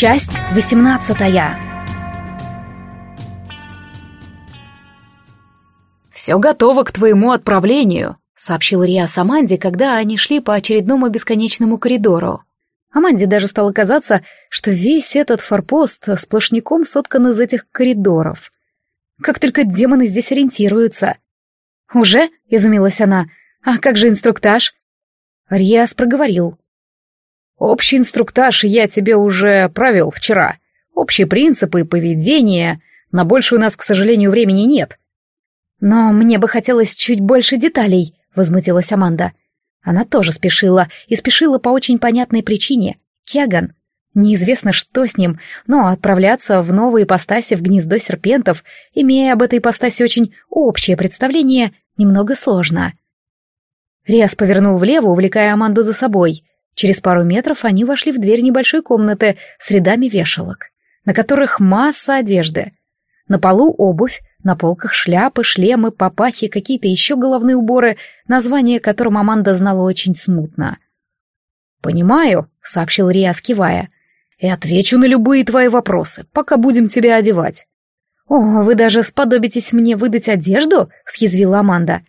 Часть восемнадцатая. «Все готово к твоему отправлению», — сообщил Риас Аманде, когда они шли по очередному бесконечному коридору. Аманде даже стало казаться, что весь этот форпост сплошняком соткан из этих коридоров. Как только демоны здесь ориентируются. «Уже?» — изумилась она. «А как же инструктаж?» Риас проговорил. «Общий инструктаж я тебе уже провел вчера. Общие принципы и поведение. На больше у нас, к сожалению, времени нет». «Но мне бы хотелось чуть больше деталей», — возмутилась Аманда. Она тоже спешила, и спешила по очень понятной причине. Кеган. Неизвестно, что с ним, но отправляться в новые ипостаси в гнездо серпентов, имея об этой ипостаси очень общее представление, немного сложно. Риас повернул влево, увлекая Аманду за собой. Через пару метров они вошли в дверь небольшой комнаты с рядами вешалок, на которых масса одежды. На полу обувь, на полках шляпы, шлемы, папахи, какие-то еще головные уборы, название которым Аманда знала очень смутно. «Понимаю», — сообщил Риас, кивая, — «и отвечу на любые твои вопросы, пока будем тебя одевать». «О, вы даже сподобитесь мне выдать одежду?» — съязвила Аманда.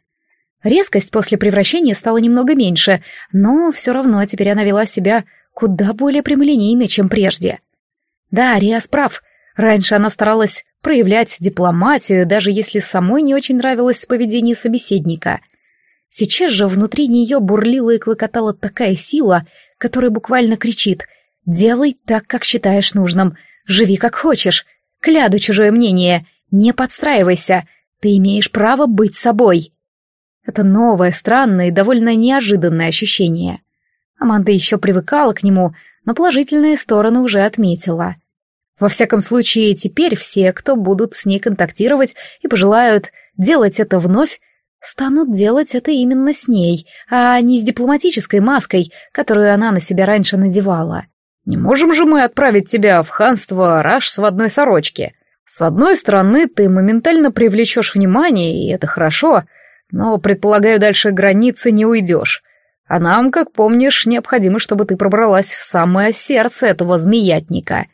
Резкость после превращения стала немного меньше, но все равно теперь она вела себя куда более прямолинейно, чем прежде. Да, Риас прав. Раньше она старалась проявлять дипломатию, даже если самой не очень нравилось поведение собеседника. Сейчас же внутри нее бурлила и клокотала такая сила, которая буквально кричит «Делай так, как считаешь нужным, живи как хочешь, кляду чужое мнение, не подстраивайся, ты имеешь право быть собой». Это новое, странное и довольно неожиданное ощущение. Аманда еще привыкала к нему, но положительные стороны уже отметила. Во всяком случае, теперь все, кто будут с ней контактировать и пожелают делать это вновь, станут делать это именно с ней, а не с дипломатической маской, которую она на себя раньше надевала. «Не можем же мы отправить тебя в ханство Рашс в одной сорочке. С одной стороны, ты моментально привлечешь внимание, и это хорошо, но, предполагаю, дальше границы не уйдешь. А нам, как помнишь, необходимо, чтобы ты пробралась в самое сердце этого змеятника».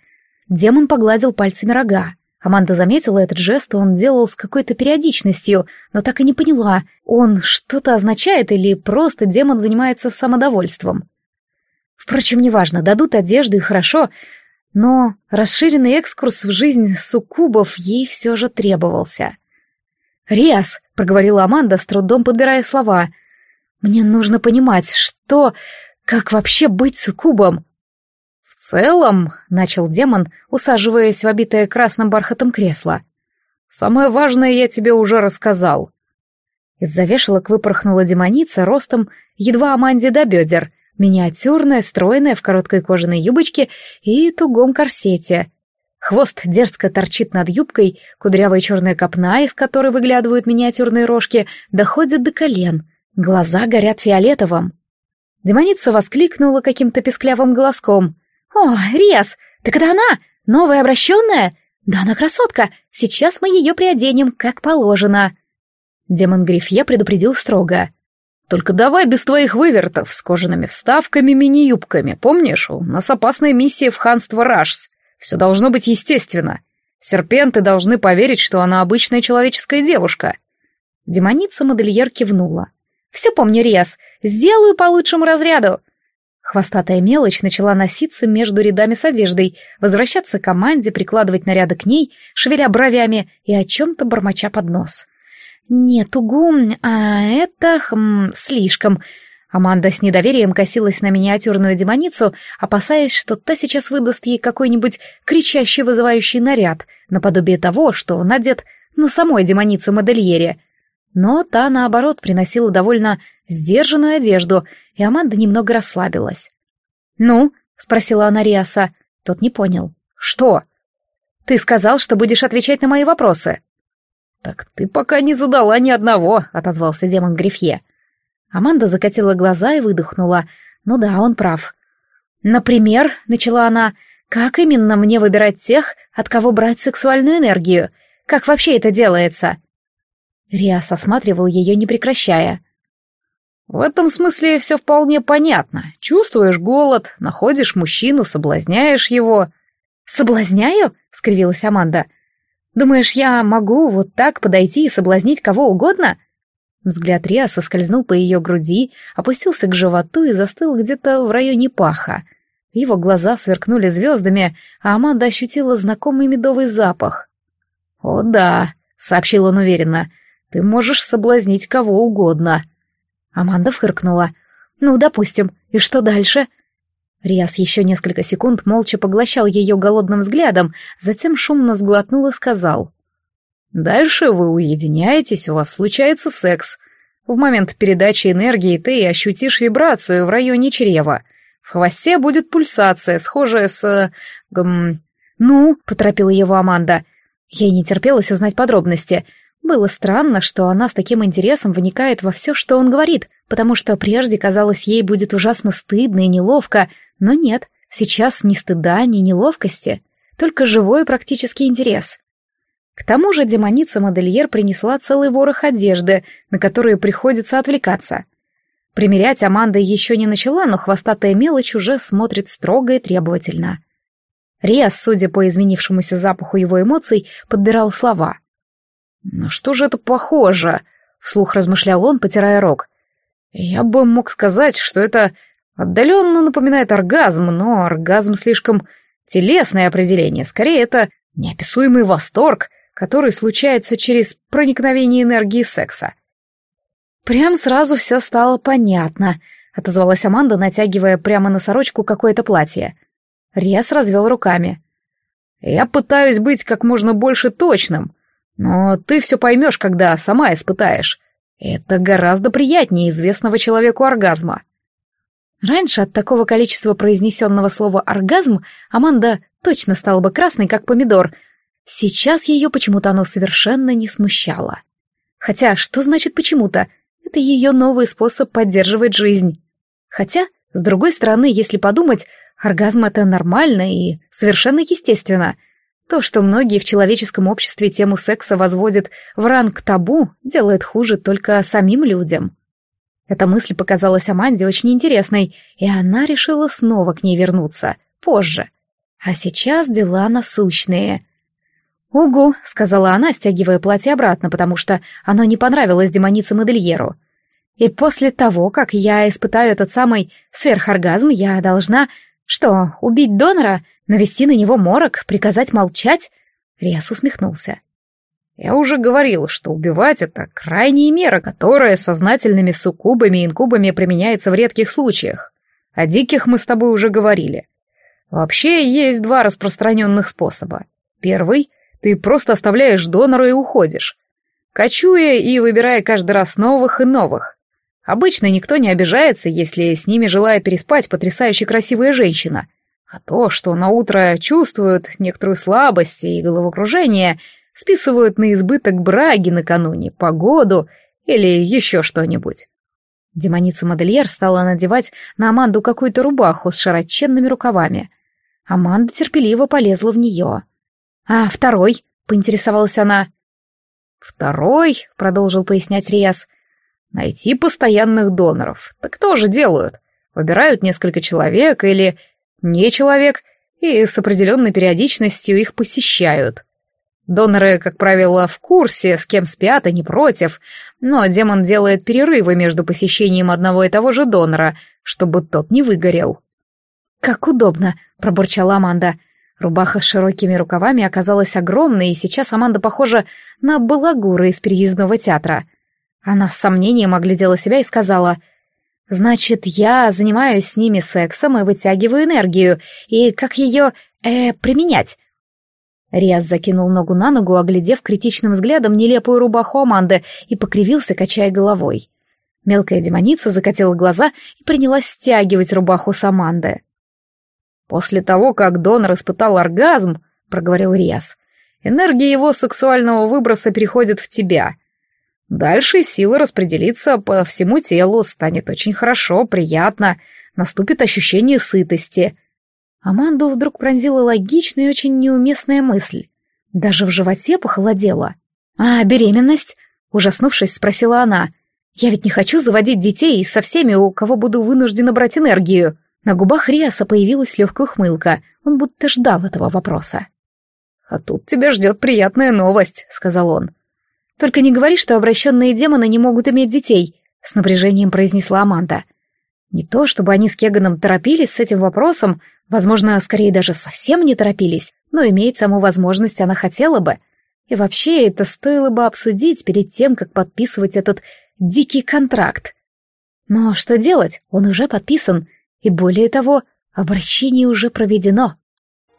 Демон погладил пальцами рога. Аманда заметила этот жест, он делал с какой-то периодичностью, но так и не поняла, он что-то означает или просто демон занимается самодовольством. Впрочем, неважно, дадут одежду и хорошо, но расширенный экскурс в жизнь суккубов ей все же требовался. «Риас», — проговорила Аманда, с трудом подбирая слова, — «мне нужно понимать, что... как вообще быть суккубом?» «В целом», — начал демон, усаживаясь в обитое красным бархатом кресло, — «самое важное я тебе уже рассказал». Из-за вешалок выпорхнула демоница ростом едва Аманде до бедер, миниатюрная, стройная, в короткой кожаной юбочке и тугом корсете — Хвост дерзко торчит над юбкой, кудрявая черная копна, из которой выглядывают миниатюрные рожки, доходит до колен. Глаза горят фиолетовым. Демоница воскликнула каким-то песклявым голоском. «О, Риас, так это она! Новая обращенная? Да она красотка! Сейчас мы ее приоденем, как положено!» Демон Грифье предупредил строго. «Только давай без твоих вывертов с кожаными вставками, мини-юбками. Помнишь, у нас опасная миссия в ханство Рашс. Все должно быть естественно. Серпенты должны поверить, что она обычная человеческая девушка. Демоница-модельер кивнула. «Все помню, Риас. Сделаю по лучшему разряду». Хвостатая мелочь начала носиться между рядами с одеждой, возвращаться к команде, прикладывать наряды к ней, шевеля бровями и о чем-то бормоча под нос. «Нет, угу, а это... Хм, слишком. Аманда с недоверием косилась на миниатюрную демоницу, опасаясь, что та сейчас выдаст ей какой-нибудь кричащий вызывающий наряд, наподобие того, что надет на самой демонице-модельере. Но та, наоборот, приносила довольно сдержанную одежду, и Аманда немного расслабилась. «Ну?» — спросила она Риаса. Тот не понял. «Что?» «Ты сказал, что будешь отвечать на мои вопросы». «Так ты пока не задала ни одного», — отозвался демон Грифье. Аманда закатила глаза и выдохнула. Ну да, он прав. «Например», — начала она, — «как именно мне выбирать тех, от кого брать сексуальную энергию? Как вообще это делается?» Риас осматривал ее, не прекращая. «В этом смысле все вполне понятно. Чувствуешь голод, находишь мужчину, соблазняешь его. «Соблазняю?» — скривилась Аманда. «Думаешь, я могу вот так подойти и соблазнить кого угодно?» Взгляд Риа соскользнул по ее груди, опустился к животу и застыл где-то в районе паха. Его глаза сверкнули звездами, а Аманда ощутила знакомый медовый запах. «О да», — сообщил он уверенно, — «ты можешь соблазнить кого угодно». Аманда фыркнула. «Ну, допустим. И что дальше?» Риас еще несколько секунд молча поглощал ее голодным взглядом, затем шумно сглотнул и сказал. «Дальше вы уединяетесь, у вас случается секс. В момент передачи энергии ты ощутишь вибрацию в районе чрева. В хвосте будет пульсация, схожая с... Гм... «Ну», — поторопила его Аманда. Ей не терпелось узнать подробности. Было странно, что она с таким интересом вникает во все, что он говорит, потому что прежде казалось, ей будет ужасно стыдно и неловко, но нет, сейчас ни стыда, ни неловкости, только живой практический интерес. К тому же демоница-модельер принесла целый ворох одежды, на которые приходится отвлекаться. Примерять Аманда еще не начала, но хвостатая мелочь уже смотрит строго и требовательно. Риас, судя по изменившемуся запаху его эмоций, подбирал слова. «На что же это похоже?» — вслух размышлял он, потирая рог. «Я бы мог сказать, что это Отдаленно напоминает оргазм, но оргазм слишком телесное определение. Скорее, это неописуемый восторг, который случается через проникновение энергии секса. Прям сразу все стало понятно, отозвалась Аманда, натягивая прямо на сорочку какое-то платье. Риас развел руками. Я пытаюсь быть как можно больше точным, но ты все поймешь, когда сама испытаешь. Это гораздо приятнее известного человеку оргазма. Раньше от такого количества произнесенного слова «оргазм» Аманда точно стала бы красной, как помидор. Сейчас ее почему-то оно совершенно не смущало. Хотя, что значит «почему-то»? Это ее новый способ поддерживать жизнь. Хотя, с другой стороны, если подумать, оргазм — это нормально и совершенно естественно. То, что многие в человеческом обществе тему секса возводят в ранг табу, делает хуже только самим людям. Эта мысль показалась Аманде очень интересной, и она решила снова к ней вернуться, позже. А сейчас дела насущные. «Угу», — сказала она, стягивая платье обратно, потому что оно не понравилось демонице-модельеру. «И после того, как я испытаю этот самый сверхоргазм, я должна... Что, убить донора? Навести на него морок? Приказать молчать?» Риас усмехнулся. Я уже говорил, что убивать — это крайняя мера, которая сознательными суккубами и инкубами применяется в редких случаях. О диких мы с тобой уже говорили. Вообще есть два распространенных способа. Первый — ты просто оставляешь донора и уходишь, кочуя и выбирая каждый раз новых и новых. Обычно никто не обижается, если с ними желая переспать потрясающе красивая женщина. А то, что на утро чувствуют некоторую слабость и головокружение — списывают на избыток браги накануне, погоду или еще что-нибудь. Демоница-модельер стала надевать на Аманду какую-то рубаху с широченными рукавами. Аманда терпеливо полезла в нее. «А второй?» — поинтересовалась она. «Второй», — продолжил пояснять Риас, — «найти постоянных доноров. Так тоже делают. Выбирают несколько человек или не человек и с определенной периодичностью их посещают. Доноры, как правило, в курсе, с кем спят и не против, но демон делает перерывы между посещением одного и того же донора, чтобы тот не выгорел. «Как удобно», — пробурчала Аманда. Рубаха с широкими рукавами оказалась огромной, и сейчас Аманда похожа на балагура из переездного театра. Она с сомнением оглядела себя и сказала, «Значит, я занимаюсь с ними сексом и вытягиваю энергию, и как ее, э, применять? Риас закинул ногу на ногу, оглядев критичным взглядом нелепую рубаху Аманды и покривился, качая головой. Мелкая демоница закатила глаза и принялась стягивать рубаху с Аманды. «После того, как донор испытал оргазм», — проговорил Риас, — «энергия его сексуального выброса переходит в тебя. Дальше сила распределится по всему телу, станет очень хорошо, приятно, наступит ощущение сытости». Аманду вдруг пронзила логичная и очень неуместная мысль. Даже в животе похолодело. «А беременность?» — ужаснувшись, спросила она. «Я ведь не хочу заводить детей со всеми, у кого буду вынуждена брать энергию. На губах Риаса появилась легкая ухмылка, он будто ждал этого вопроса. «А тут тебя ждет приятная новость», — сказал он. «Только не говори, что обращенные демоны не могут иметь детей», — с напряжением произнесла Аманда. Не то, чтобы они с Кеганом торопились с этим вопросом, возможно, скорее даже совсем не торопились, но иметь саму возможность она хотела бы. И вообще это стоило бы обсудить перед тем, как подписывать этот дикий контракт. Но что делать? Он уже подписан, и более того, обращение уже проведено.